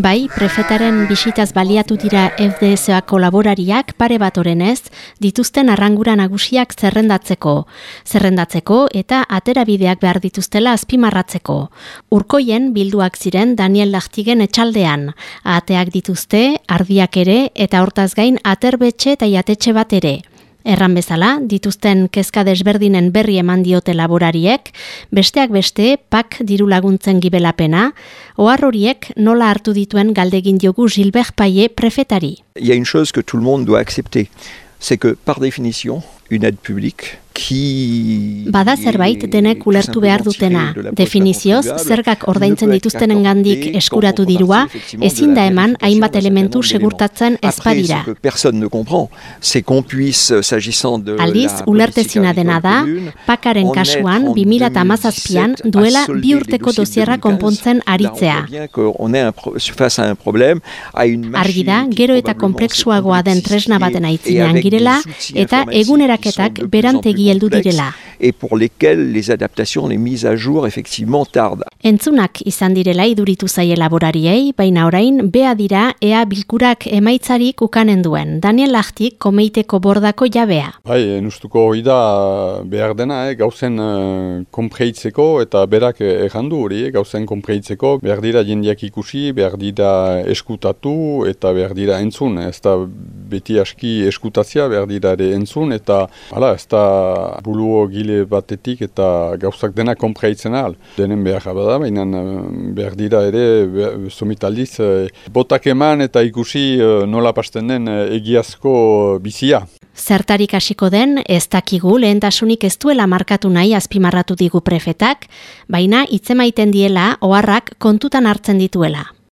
Bai, prefetaren bisitaz baliatu dira FDSA kolaborariak pare bat orenez, dituzten arrangura nagusiak zerrendatzeko. Zerrendatzeko eta aterabideak behar dituztela azpimarratzeko. Urkoien bilduak ziren Daniel Lachtigen etxaldean. Ateak dituzte, ardiak ere eta hortaz gain aterbetxe eta jatetxe bat ere. Erran bezala, dituzten kezka desberdinen berri eman diote laborariek, besteak beste, pak diru laguntzen gibelapena, ohar horiek nola hartu dituen galdegin diogu Gilbert Paie prefetari. Il y a une chose que tout le monde doit accepter, c'est que par définition, une aide publique Bada zerbait denek ulertu behar dutena. Definizioz, zergak ordaintzen dituztenen gandik eskuratu dirua, ezin da eman hainbat elementu segurtatzen ezpadira. Aldiz, ulertezina dena da, pakaren kasuan, 2008an duela bi urteko dozierra konpontzen aritzea. Argi da, gero eta kompleksuagoa den tresna baten aitzinean girela, eta eguneraketak berantegi heldu direla. Et pour lesquels les adaptations, les mises à jour, effectivement, tardent. Entzunak izan direla iduritu zaie laborariei, baina orain, bea dira ea bilkurak emaitzarik ukanen duen. Daniel Lachtik komeiteko bordako jabea. Bai, nustuko hori da behar dena, eh, gauzen uh, konpreitzeko eta berak errandu hori, eh, gauzen konpreitzeko, behar dira jendiak ikusi, behar dira eskutatu eta behar dira entzun. Ez da beti aski eskutazia, behar dira ere entzun eta hala, ez da buluo gile batetik eta gauzak dena konpreitzen ahal. Denen behar bada, baina eh, behar dira ere somitaldiz eh, botak eman eta ikusi eh, nola pasten den egiazko bizia. Zertarik hasiko den, ez dakigu lehentasunik ez duela markatu nahi azpimarratu digu prefetak, baina itzemaiten diela oharrak kontutan hartzen dituela.